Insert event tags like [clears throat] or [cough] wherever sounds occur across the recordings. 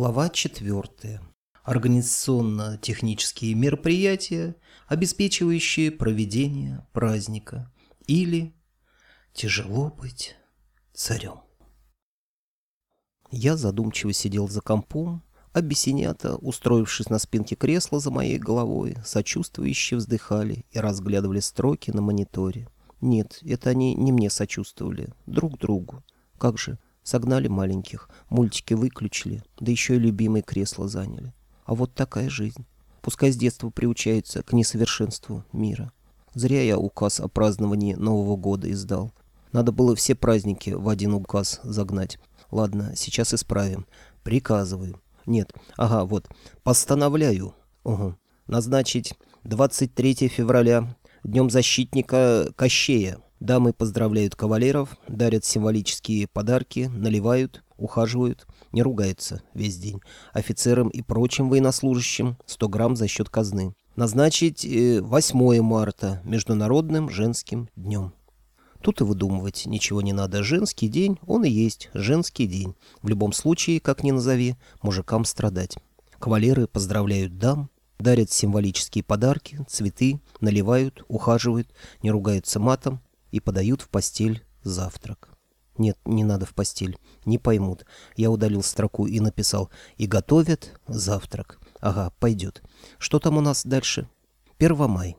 Глава 4. Организационно-технические мероприятия, обеспечивающие проведение праздника. Или тяжело быть царем. Я задумчиво сидел за компом, а бесенята, устроившись на спинке кресла за моей головой, сочувствующе вздыхали и разглядывали строки на мониторе. Нет, это они не мне сочувствовали, друг другу. Как же, Согнали маленьких, мультики выключили, да еще и любимые кресла заняли. А вот такая жизнь. Пускай с детства приучаются к несовершенству мира. Зря я указ о праздновании Нового года издал. Надо было все праздники в один указ загнать. Ладно, сейчас исправим. Приказываю. Нет, ага, вот. Постановляю. Угу. Назначить 23 февраля Днем защитника Кощея Дамы поздравляют кавалеров, дарят символические подарки, наливают, ухаживают, не ругаются весь день. Офицерам и прочим военнослужащим 100 грамм за счет казны. Назначить 8 э, марта Международным женским днем. Тут и выдумывать ничего не надо. Женский день, он и есть женский день. В любом случае, как ни назови, мужикам страдать. Кавалеры поздравляют дам, дарят символические подарки, цветы, наливают, ухаживают, не ругаются матом, и подают в постель завтрак. Нет, не надо в постель, не поймут. Я удалил строку и написал «И готовят завтрак». Ага, пойдет. Что там у нас дальше? Первомай.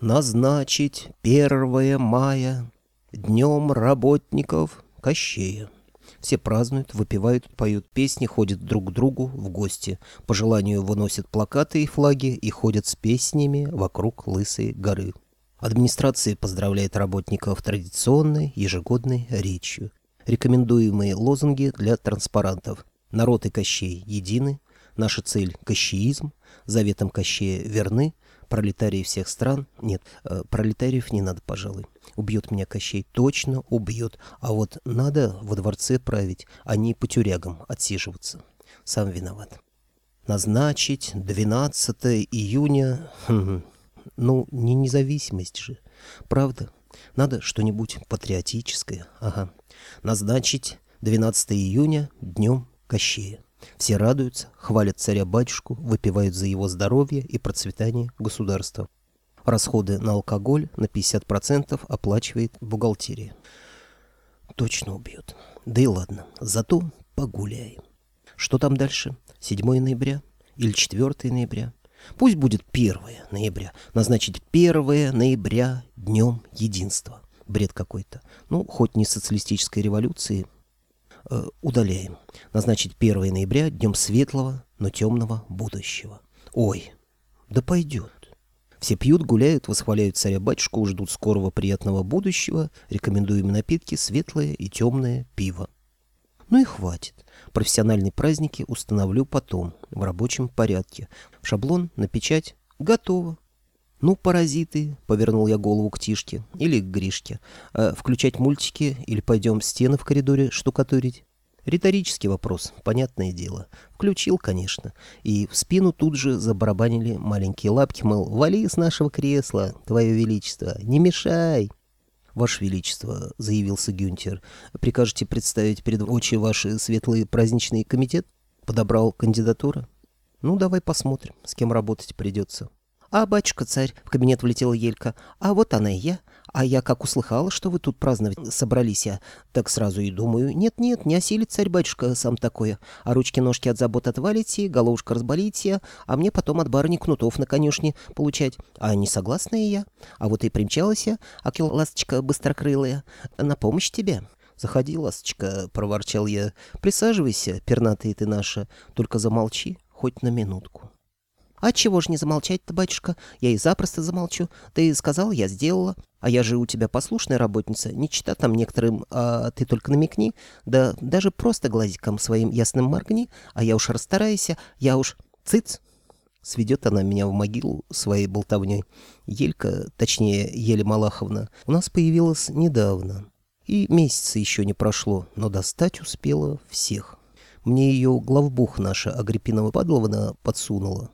Назначить 1 мая днем работников Кощея. Все празднуют, выпивают, поют песни, ходят друг к другу в гости. По желанию выносят плакаты и флаги и ходят с песнями вокруг Лысой горы. Администрация поздравляет работников традиционной ежегодной речью. Рекомендуемые лозунги для транспарантов. Народ и Кощей едины. Наша цель – кощеизм. Заветом Кощея верны. Пролетарии всех стран... Нет, э, пролетариев не надо, пожалуй. Убьет меня Кощей, точно убьет. А вот надо во дворце править, а не по тюрягам отсиживаться. Сам виноват. Назначить 12 июня... Ну, не независимость же. Правда? Надо что-нибудь патриотическое. Ага. Назначить 12 июня днем Кощея. Все радуются, хвалят царя-батюшку, выпивают за его здоровье и процветание государства. Расходы на алкоголь на 50% оплачивает бухгалтерия. Точно убьет. Да и ладно, зато погуляем. Что там дальше? 7 ноября или 4 ноября? Пусть будет 1 ноября. Назначить 1 ноября днем единства. Бред какой-то. Ну, хоть не социалистической революции. Э, удаляем. Назначить 1 ноября днем светлого, но темного будущего. Ой, да пойдет. Все пьют, гуляют, восхваляют царя-батюшку, ждут скорого приятного будущего, рекомендуем напитки светлое и темное пиво. Ну и хватит. Профессиональные праздники установлю потом, в рабочем порядке. Шаблон, на печать. Готово. «Ну, паразиты», — повернул я голову к Тишке или к Гришке. «А «Включать мультики или пойдем стены в коридоре штукатурить?» Риторический вопрос, понятное дело. Включил, конечно. И в спину тут же забарабанили маленькие лапки, мол, «Вали с нашего кресла, твое величество, не мешай!» «Ваше Величество», — заявился Гюнтер, — «прикажете представить перед очи ваши светлые праздничный комитет?» Подобрал кандидатура. «Ну, давай посмотрим, с кем работать придется». «А, батюшка-царь», — в кабинет влетела Елька, — «а вот она и я. А я как услыхала, что вы тут праздновать собрались, я так сразу и думаю, нет-нет, не осилит царь-батюшка сам такое. А ручки-ножки от забот отвалите, головушка разболите, а мне потом от барыни кнутов на конюшне получать. А не согласная я. А вот и примчалась я, акил ласточка быстрокрылая, на помощь тебе». «Заходи, ласточка», — проворчал я. «Присаживайся, пернатая ты наша, только замолчи хоть на минутку». «А чего ж не замолчать-то, батюшка? Я и запросто замолчу. Ты сказал, я сделала. А я же у тебя послушная работница, не чита там некоторым, а ты только намекни. Да даже просто глазиком своим ясным моргни, а я уж расстарайся, я уж... Цыц!» Сведет она меня в могилу своей болтовней. Елька, точнее, Еля Малаховна, у нас появилась недавно. И месяца еще не прошло, но достать успела всех. Мне ее главбух наша Агриппина Падловна подсунула.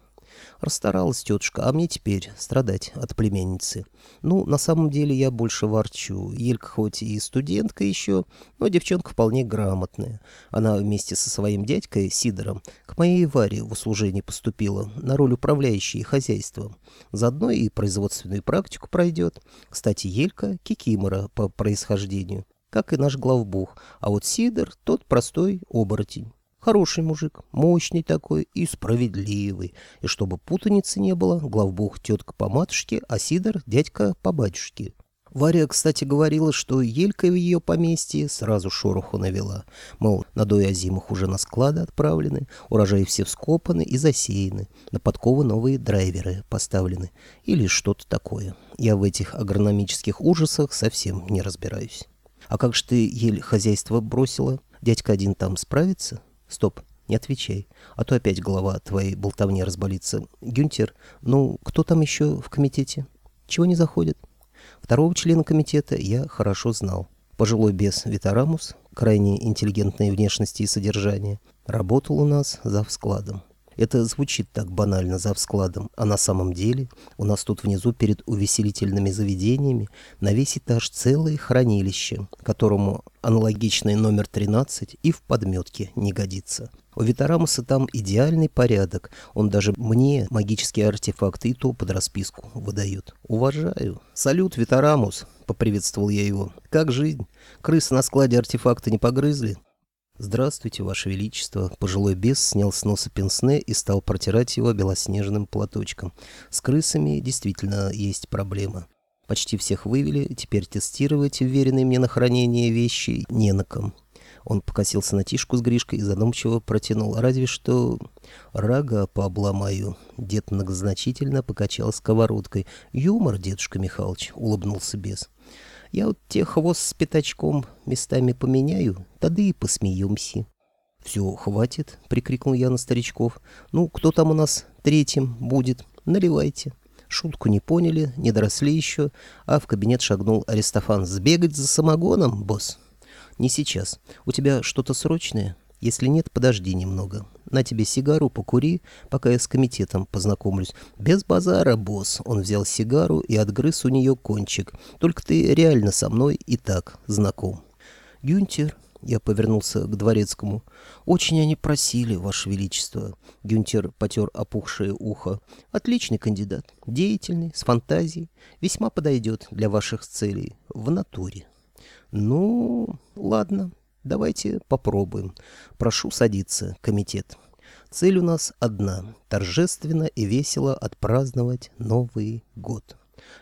Расстаралась тетушка, а мне теперь страдать от племянницы. Ну, на самом деле я больше ворчу. Елька хоть и студентка еще, но девчонка вполне грамотная. Она вместе со своим дядькой Сидором к моей Варе в услужение поступила на роль управляющей хозяйством. Заодно и производственную практику пройдет. Кстати, Елька — кикимора по происхождению, как и наш главбух, а вот Сидор — тот простой оборотень. Хороший мужик, мощный такой и справедливый. И чтобы путаницы не было, главбух тетка по матушке, а Сидор дядька по батюшке. Варя, кстати, говорила, что Елька в ее поместье сразу шороху навела. Мол, надои озимых уже на склады отправлены, урожаи все вскопаны и засеяны, на подковы новые драйверы поставлены. Или что-то такое. Я в этих агрономических ужасах совсем не разбираюсь. А как же ты ель хозяйство бросила? Дядька один там справится? Стоп, не отвечай, а то опять голова твоей болтовни разболится. Гюнтер, ну, кто там еще в комитете? Чего не заходит? Второго члена комитета я хорошо знал. Пожилой бес Витарамус, крайне интеллигентной внешности и содержания, работал у нас за складом. Это звучит так банально за складом, а на самом деле у нас тут внизу перед увеселительными заведениями на весь этаж целое хранилище, которому аналогичный номер 13 и в подметке не годится. У Витарамуса там идеальный порядок, он даже мне магические артефакты и то под расписку выдает. Уважаю. Салют, Витарамус, поприветствовал я его. Как жизнь? Крысы на складе артефакты не погрызли? «Здравствуйте, Ваше Величество!» Пожилой бес снял с носа пенсне и стал протирать его белоснежным платочком. «С крысами действительно есть проблема. Почти всех вывели, теперь тестировать уверенные мне на хранение вещи не на ком». Он покосился на Тишку с Гришкой и задумчиво протянул. «Разве что рога пообломаю». Дед многозначительно покачал сковородкой. «Юмор, дедушка Михалыч», — улыбнулся бес. Я вот те хвост с пятачком местами поменяю, тогда и посмеемся. — Все, хватит, — прикрикнул я на старичков. — Ну, кто там у нас третьим будет? Наливайте. Шутку не поняли, не доросли еще, а в кабинет шагнул Аристофан. «Сбегать за самогоном, босс?» «Не сейчас. У тебя что-то срочное?» Если нет, подожди немного. На тебе сигару покури, пока я с комитетом познакомлюсь. Без базара, босс. Он взял сигару и отгрыз у нее кончик. Только ты реально со мной и так знаком. Гюнтер, я повернулся к дворецкому. Очень они просили, Ваше Величество. Гюнтер потер опухшее ухо. Отличный кандидат. Деятельный, с фантазией. Весьма подойдет для ваших целей. В натуре. Ну, ладно. Давайте попробуем. Прошу садиться, комитет. Цель у нас одна — торжественно и весело отпраздновать Новый год.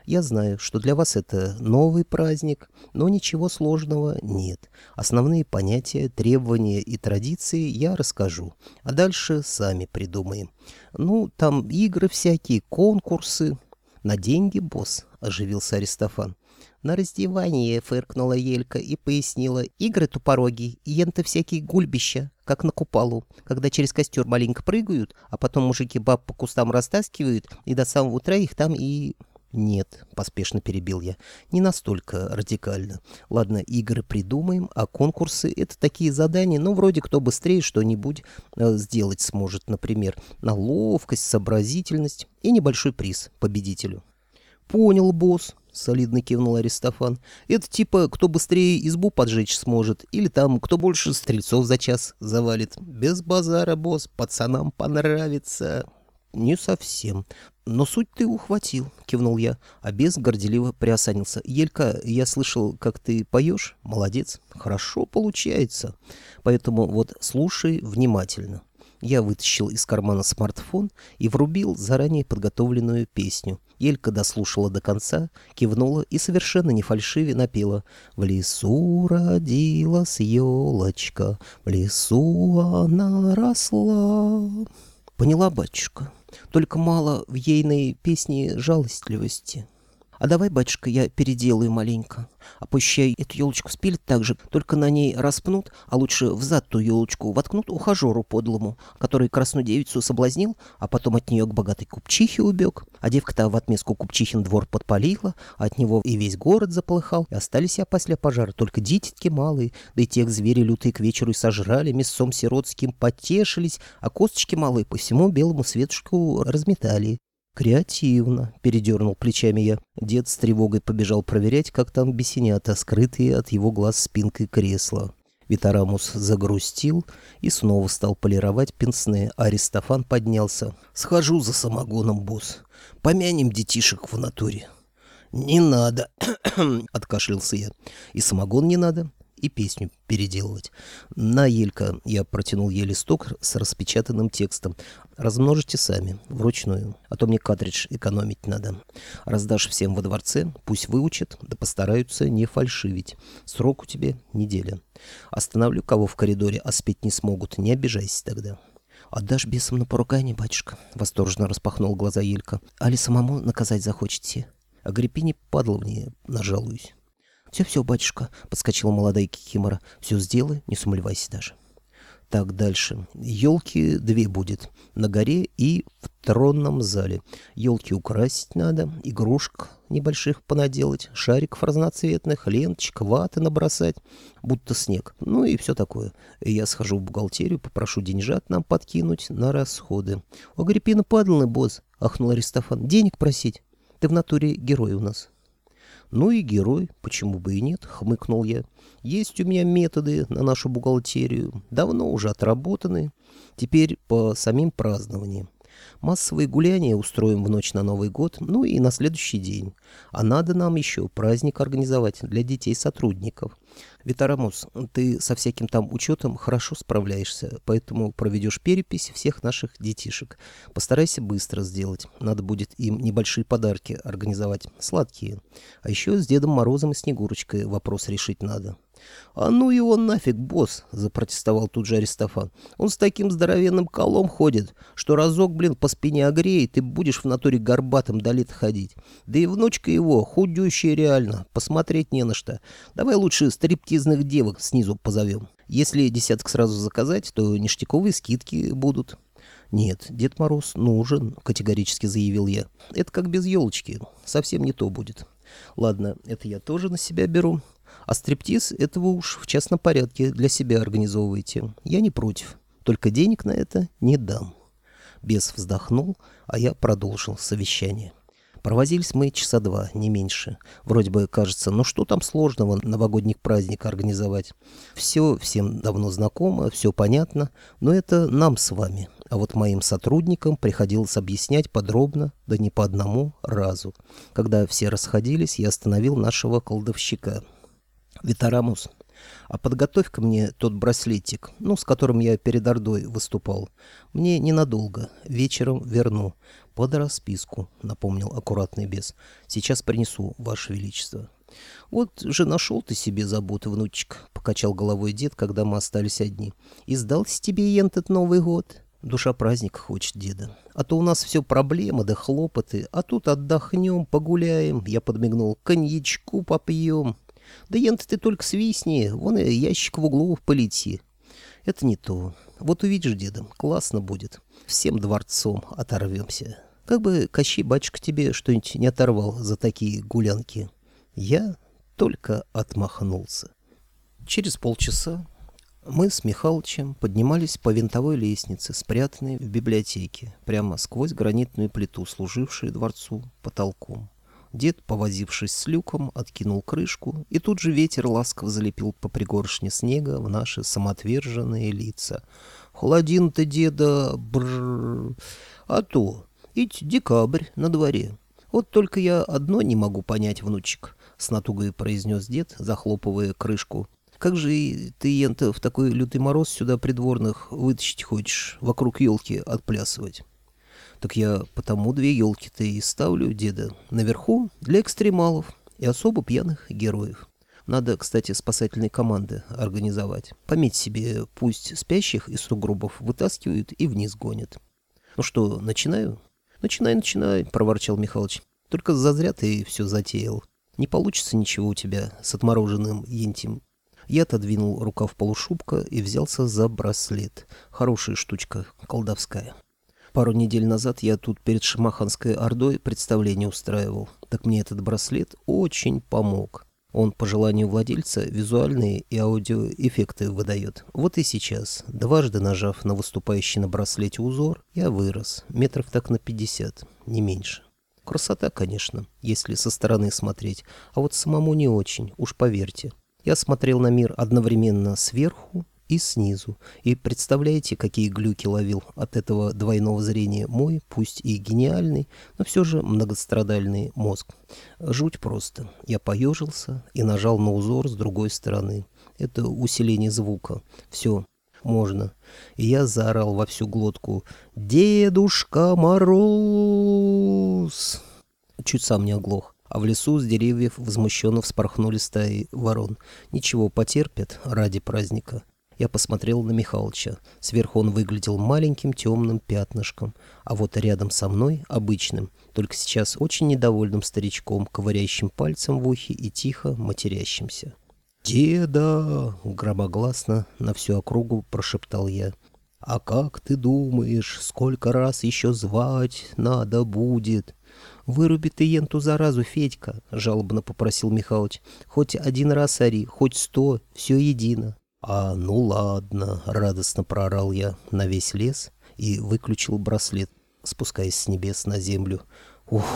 Я знаю, что для вас это новый праздник, но ничего сложного нет. Основные понятия, требования и традиции я расскажу, а дальше сами придумаем. Ну, там игры всякие, конкурсы. На деньги, босс, — оживился Аристофан. На раздевание фыркнула Елька и пояснила. Игры тупороги, ента всякие гульбища, как на купалу, когда через костер маленько прыгают, а потом мужики баб по кустам растаскивают, и до самого утра их там и... «Нет», — поспешно перебил я, — «не настолько радикально. Ладно, игры придумаем, а конкурсы — это такие задания, ну, вроде кто быстрее что-нибудь э, сделать сможет, например, на ловкость, сообразительность и небольшой приз победителю». «Понял, босс», — солидно кивнул Аристофан. «Это типа, кто быстрее избу поджечь сможет, или там, кто больше стрельцов за час завалит. Без базара, босс, пацанам понравится». «Не совсем. Но суть ты ухватил», — кивнул я, а бес горделиво приосанился. «Елька, я слышал, как ты поешь. Молодец. Хорошо получается. Поэтому вот слушай внимательно». Я вытащил из кармана смартфон и врубил заранее подготовленную песню. Елька дослушала до конца, кивнула и совершенно не фальшиве напела «В лесу родилась елочка, в лесу она росла». Поняла, батюшка, только мало в ейной песне жалостливости. А давай, батюшка, я переделаю маленько. А пущай эту елочку спилят так же, только на ней распнут, а лучше взад ту елочку воткнут ухажеру подлому, который красную девицу соблазнил, а потом от нее к богатой купчихе убег. А девка-то в отместку купчихин двор подпалила, а от него и весь город заполыхал, и остались я после пожара только дитятки малые, да и тех звери лютые к вечеру и сожрали, мясом сиротским потешились, а косточки малые по всему белому светушку разметали. «Креативно», — передернул плечами я. Дед с тревогой побежал проверять, как там бесенята, скрытые от его глаз спинкой кресла. Витарамус загрустил и снова стал полировать пенсне, Аристофан поднялся. «Схожу за самогоном, босс. Помянем детишек в натуре». «Не надо», [clears throat] — откашлялся я. «И самогон не надо, и песню переделывать. На, Елька, я протянул ей листок с распечатанным текстом. Размножите сами, вручную, а то мне картридж экономить надо. Раздашь всем во дворце, пусть выучат, да постараются не фальшивить. Срок у тебя неделя. Остановлю кого в коридоре, а спеть не смогут, не обижайся тогда. «Отдашь бесам на поругание, батюшка?» — восторженно распахнул глаза Елька. «Али самому наказать захочете?» «Агриппине Падловне нажалуюсь». «Все-все, батюшка», — подскочила молодая кикимора. «Все сделай, не сумлевайся даже». Так, дальше. Елки две будет. На горе и в тронном зале. Елки украсить надо, игрушек небольших понаделать, шариков разноцветных, ленточек, ваты набросать, будто снег. Ну и все такое. Я схожу в бухгалтерию, попрошу деньжат нам подкинуть на расходы. — У Агриппина Падловны, босс, — ахнул Аристофан, — денег просить. Ты в натуре герой у нас. «Ну и герой, почему бы и нет», — хмыкнул я. «Есть у меня методы на нашу бухгалтерию, давно уже отработаны. Теперь по самим празднованиям. Массовые гуляния устроим в ночь на Новый год, ну и на следующий день. А надо нам еще праздник организовать для детей-сотрудников. Витарамус, ты со всяким там учетом хорошо справляешься, поэтому проведешь перепись всех наших детишек. Постарайся быстро сделать. Надо будет им небольшие подарки организовать, сладкие. А еще с Дедом Морозом и Снегурочкой вопрос решить надо. «А ну его нафиг, босс!» — запротестовал тут же Аристофан. «Он с таким здоровенным колом ходит, что разок, блин, по спине огреет, и будешь в натуре горбатым до ходить. Да и внучка его, худющая реально, посмотреть не на что. Давай лучше стриптизных девок снизу позовем. Если десяток сразу заказать, то ништяковые скидки будут». «Нет, Дед Мороз нужен», — категорически заявил я. «Это как без елочки. Совсем не то будет». «Ладно, это я тоже на себя беру. А стриптиз этого уж в частном порядке для себя организовывайте. Я не против. Только денег на это не дам. Бес вздохнул, а я продолжил совещание. Провозились мы часа два, не меньше. Вроде бы кажется, ну что там сложного новогодний праздник организовать? Все всем давно знакомо, все понятно, но это нам с вами. А вот моим сотрудникам приходилось объяснять подробно, да не по одному разу. Когда все расходились, я остановил нашего колдовщика. Витарамус, а подготовь-ка мне тот браслетик, ну, с которым я перед Ордой выступал. Мне ненадолго, вечером верну. Под расписку, напомнил аккуратный бес. Сейчас принесу, Ваше Величество. «Вот же нашел ты себе заботы, внучек», — покачал головой дед, когда мы остались одни. «И сдался тебе, Йен, этот Новый год?» Душа праздника хочет, деда. А то у нас все проблемы да хлопоты, а тут отдохнем, погуляем, я подмигнул, коньячку попьем. Да ент ты только свистни, вон и ящик в углу полети. Это не то. Вот увидишь, деда, классно будет. Всем дворцом оторвемся. Как бы Кощей батюшка тебе что-нибудь не оторвал за такие гулянки. Я только отмахнулся. Через полчаса мы с Михалычем поднимались по винтовой лестнице, спрятанной в библиотеке, прямо сквозь гранитную плиту, служившую дворцу потолком. Дед, повозившись с люком, откинул крышку, и тут же ветер ласково залепил по пригоршне снега в наши самоотверженные лица. «Холодин-то, деда, бррр, а то, ведь декабрь на дворе. Вот только я одно не могу понять, внучек», — с натугой произнес дед, захлопывая крышку. «Как же ты, Ента, в такой лютый мороз сюда придворных вытащить хочешь, вокруг елки отплясывать?» Так я потому две елки-то и ставлю, деда, наверху для экстремалов и особо пьяных героев. Надо, кстати, спасательные команды организовать. Пометь себе, пусть спящих из сугробов вытаскивают и вниз гонят. Ну что, начинаю? Начинай, начинай, проворчал Михалыч. Только зазря ты все затеял. Не получится ничего у тебя с отмороженным ентим. Я отодвинул рукав полушубка и взялся за браслет. Хорошая штучка, колдовская. Пару недель назад я тут перед Шамаханской Ордой представление устраивал. Так мне этот браслет очень помог. Он, по желанию владельца, визуальные и аудиоэффекты выдает. Вот и сейчас, дважды нажав на выступающий на браслете узор, я вырос, метров так на 50, не меньше. Красота, конечно, если со стороны смотреть, а вот самому не очень, уж поверьте. Я смотрел на мир одновременно сверху и снизу. И представляете, какие глюки ловил от этого двойного зрения мой, пусть и гениальный, но все же многострадальный мозг. Жуть просто. Я поежился и нажал на узор с другой стороны. Это усиление звука. Все, можно. И я заорал во всю глотку «Дедушка Мороз!» Чуть сам не оглох. А в лесу с деревьев возмущенно вспорхнули стаи ворон. Ничего, потерпят ради праздника. Я посмотрел на Михалыча. Сверху он выглядел маленьким темным пятнышком, а вот рядом со мной — обычным, только сейчас очень недовольным старичком, ковыряющим пальцем в ухе и тихо матерящимся. «Деда!» — громогласно на всю округу прошептал я. «А как ты думаешь, сколько раз еще звать надо будет?» «Выруби ты енту заразу, Федька!» — жалобно попросил Михалыч. «Хоть один раз ори, хоть сто, все едино». «А, ну ладно», — радостно проорал я на весь лес и выключил браслет, спускаясь с небес на землю. «Ух,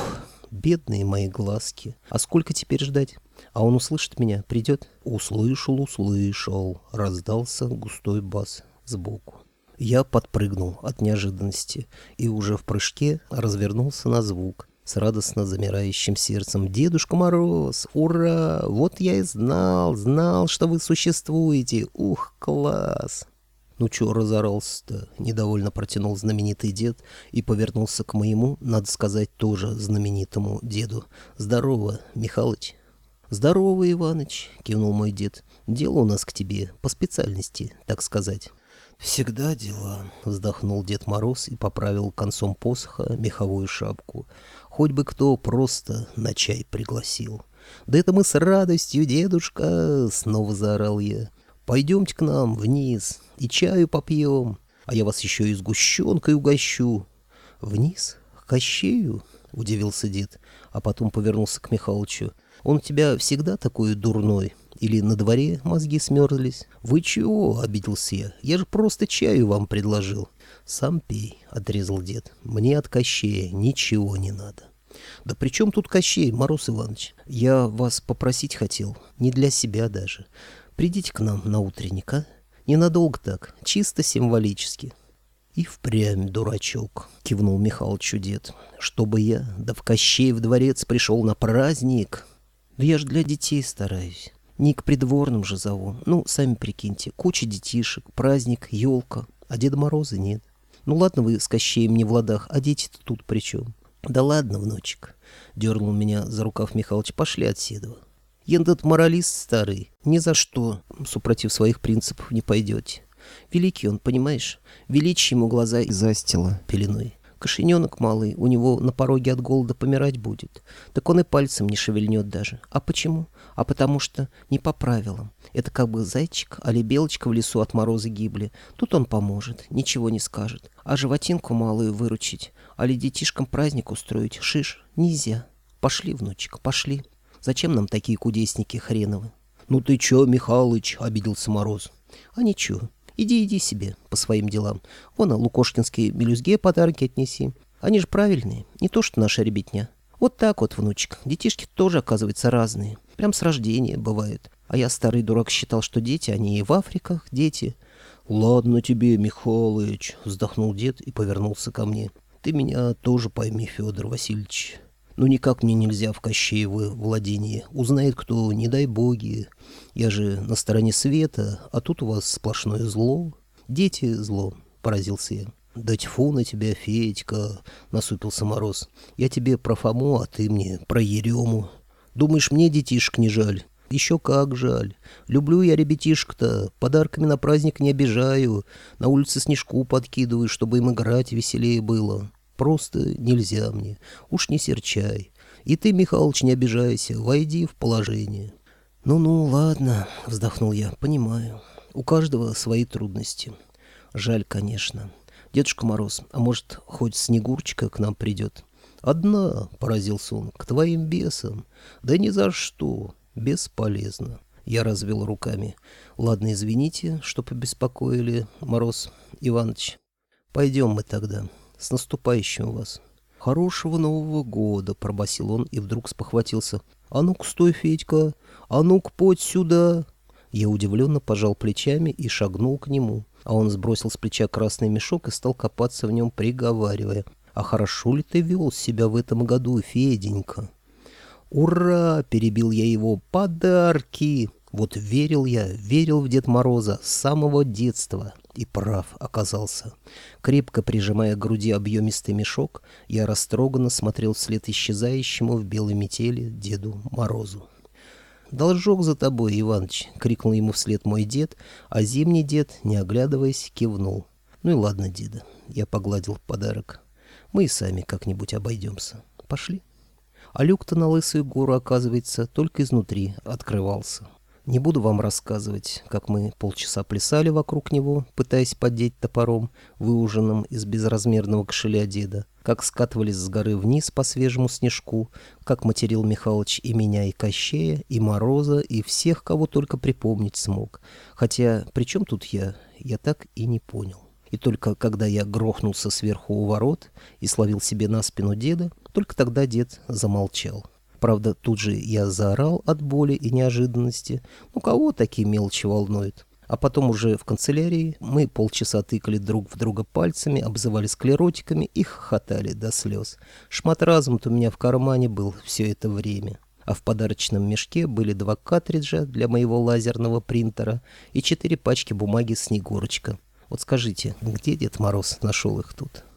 бедные мои глазки! А сколько теперь ждать? А он услышит меня, придет?» «Услышал, услышал», — раздался густой бас сбоку. Я подпрыгнул от неожиданности и уже в прыжке развернулся на звук с радостно замирающим сердцем. «Дедушка Мороз! Ура! Вот я и знал, знал, что вы существуете! Ух, класс!» «Ну чё разорался-то?» — недовольно протянул знаменитый дед и повернулся к моему, надо сказать, тоже знаменитому деду. «Здорово, Михалыч!» «Здорово, Иваныч!» — кивнул мой дед. «Дело у нас к тебе, по специальности, так сказать». «Всегда дела», — вздохнул Дед Мороз и поправил концом посоха меховую шапку. «Хоть бы кто просто на чай пригласил». «Да это мы с радостью, дедушка!» — снова заорал я. «Пойдемте к нам вниз и чаю попьем, а я вас еще и сгущенкой угощу». «Вниз? К Кощею?» — удивился дед, а потом повернулся к Михалычу. «Он у тебя всегда такой дурной?» Или на дворе мозги смерзлись? Вы чего?» — обиделся я. «Я же просто чаю вам предложил». «Сам пей», — отрезал дед. «Мне от Кощея ничего не надо». «Да при чем тут Кощей, Мороз Иванович? Я вас попросить хотел, не для себя даже. Придите к нам на утренник, а? Ненадолго так, чисто символически». «И впрямь, дурачок», — кивнул Михалыч дед. «Чтобы я, да в Кощей в дворец пришел на праздник...» «Да я ж для детей стараюсь». Не к придворным же зову. Ну, сами прикиньте, куча детишек, праздник, елка, а Деда Мороза нет. Ну ладно вы с Кощеем не в ладах, а дети-то тут при чем? Да ладно, внучек, дернул меня за рукав Михалыч, пошли от Седова. Ендот моралист старый, ни за что, супротив своих принципов, не пойдете. Великий он, понимаешь? Величие ему глаза и застило пеленой. Кошененок малый, у него на пороге от голода помирать будет. Так он и пальцем не шевельнет даже. А почему? А потому что не по правилам. Это как бы зайчик, али белочка в лесу от мороза гибли. Тут он поможет, ничего не скажет. А животинку малую выручить, али детишкам праздник устроить, шиш, нельзя. Пошли, внучек, пошли. Зачем нам такие кудесники хреновы? «Ну ты чё, Михалыч?» — обиделся Мороз. «А ничего, Иди, иди себе по своим делам. Вон, а Лукошкинские мелюзге подарки отнеси. Они же правильные, не то что наша ребятня. Вот так вот, внучек. Детишки тоже, оказывается, разные. Прям с рождения бывают. А я, старый дурак, считал, что дети, они и в Африках дети. «Ладно тебе, Михалыч», — вздохнул дед и повернулся ко мне. «Ты меня тоже пойми, Федор Васильевич. Ну никак мне нельзя в Кощеево владение. Узнает кто, не дай боги. Я же на стороне света, а тут у вас сплошное зло. Дети зло, поразился я. «Да тьфу на тебя, Федька!» — насупился Мороз. «Я тебе про Фому, а ты мне про Ерему. Думаешь, мне детишек не жаль?» «Еще как жаль. Люблю я ребятишек-то, подарками на праздник не обижаю, на улице снежку подкидываю, чтобы им играть веселее было. Просто нельзя мне. Уж не серчай. И ты, Михалыч, не обижайся, войди в положение. «Ну-ну, ладно», — вздохнул я, — «понимаю. У каждого свои трудности. Жаль, конечно. Дедушка Мороз, а может, хоть Снегурочка к нам придет?» «Одна», — поразился он, — «к твоим бесам». «Да ни за что. Бесполезно». Я развел руками. «Ладно, извините, что побеспокоили, Мороз Иванович. Пойдем мы тогда. С наступающим вас». «Хорошего Нового года!» — пробасил он и вдруг спохватился. «А ну-ка, стой, Федька! А ну-ка, подь сюда!» Я удивленно пожал плечами и шагнул к нему, а он сбросил с плеча красный мешок и стал копаться в нем, приговаривая. «А хорошо ли ты вел себя в этом году, Феденька?» «Ура!» — перебил я его. «Подарки!» Вот верил я, верил в Дед Мороза с самого детства. И прав оказался. Крепко прижимая к груди объемистый мешок, я растроганно смотрел вслед исчезающему в белой метели Деду Морозу. «Должок за тобой, Иваныч!» — крикнул ему вслед мой дед, а зимний дед, не оглядываясь, кивнул. «Ну и ладно, деда». Я погладил подарок. «Мы и сами как-нибудь обойдемся. Пошли». А люк-то на Лысую гору, оказывается, только изнутри открывался. Не буду вам рассказывать, как мы полчаса плясали вокруг него, пытаясь поддеть топором, выуженным из безразмерного кошеля деда, как скатывались с горы вниз по свежему снежку, как материл Михалыч и меня, и Кощея, и Мороза, и всех, кого только припомнить смог. Хотя при чем тут я, я так и не понял. И только когда я грохнулся сверху у ворот и словил себе на спину деда, только тогда дед замолчал. Правда, тут же я заорал от боли и неожиданности. Ну, кого такие мелочи волнуют? А потом уже в канцелярии мы полчаса тыкали друг в друга пальцами, обзывали склеротиками и хохотали до слез. Шмат разум-то у меня в кармане был все это время. А в подарочном мешке были два картриджа для моего лазерного принтера и четыре пачки бумаги «Снегурочка». Вот скажите, где Дед Мороз нашел их тут?